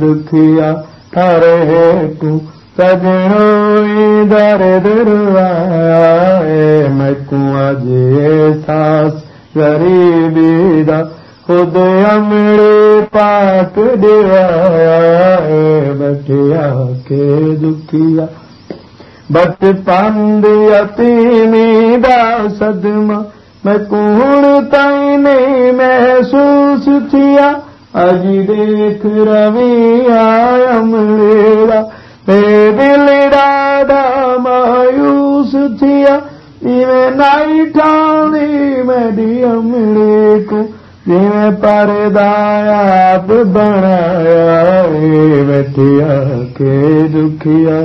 दुखिया हरे हेठू सजणो दर दरवाए मैं कुआं जे एहसास गरीबी दा खुद पाट दिवाए बठिया के दुखिया बट यतीमी दा सदमा मैं कूड़ ताईं थिया अज देख रवि आयमड़ेरा हे दिल ॾाढा मायूस थिया इवें नाई ठाणी मेरी अमड़े को जिवें परदायाप बणाया वठिया के दुखिया